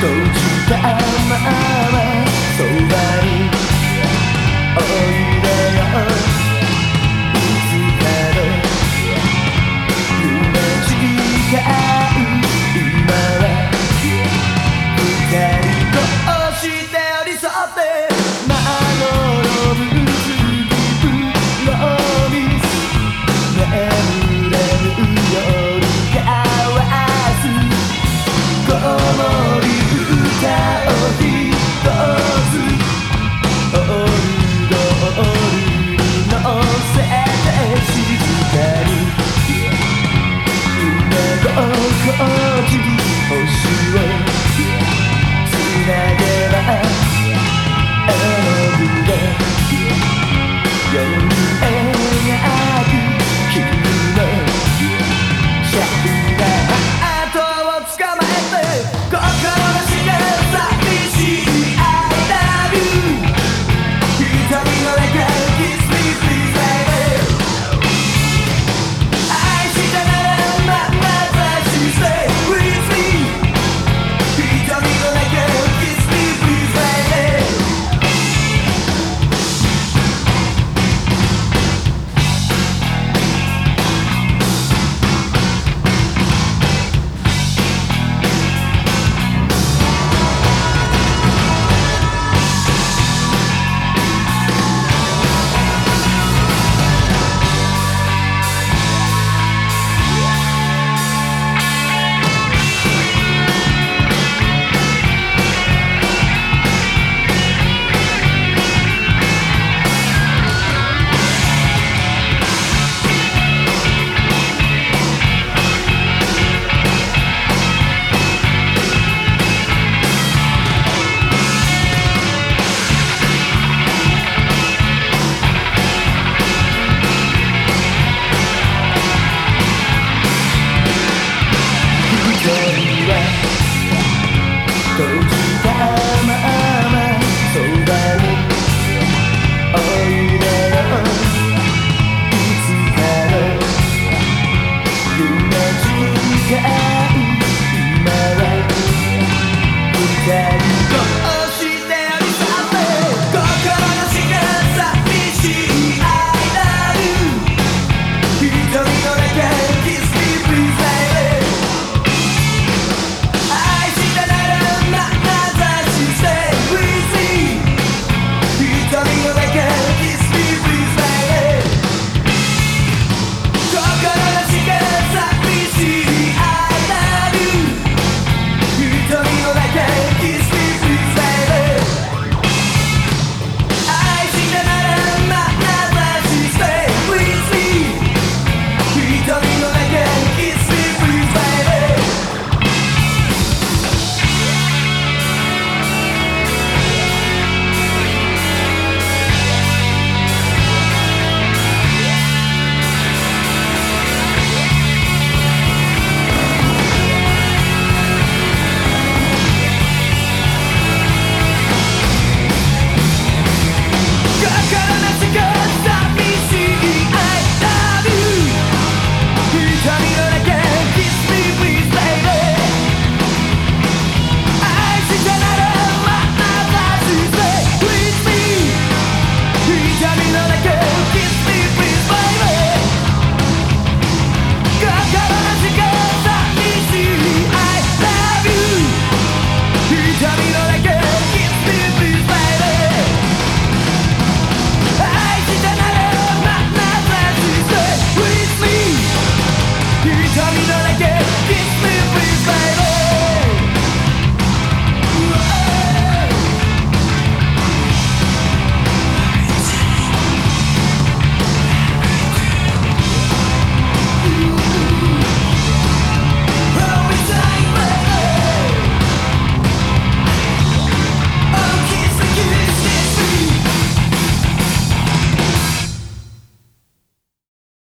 don't you dare man. dead.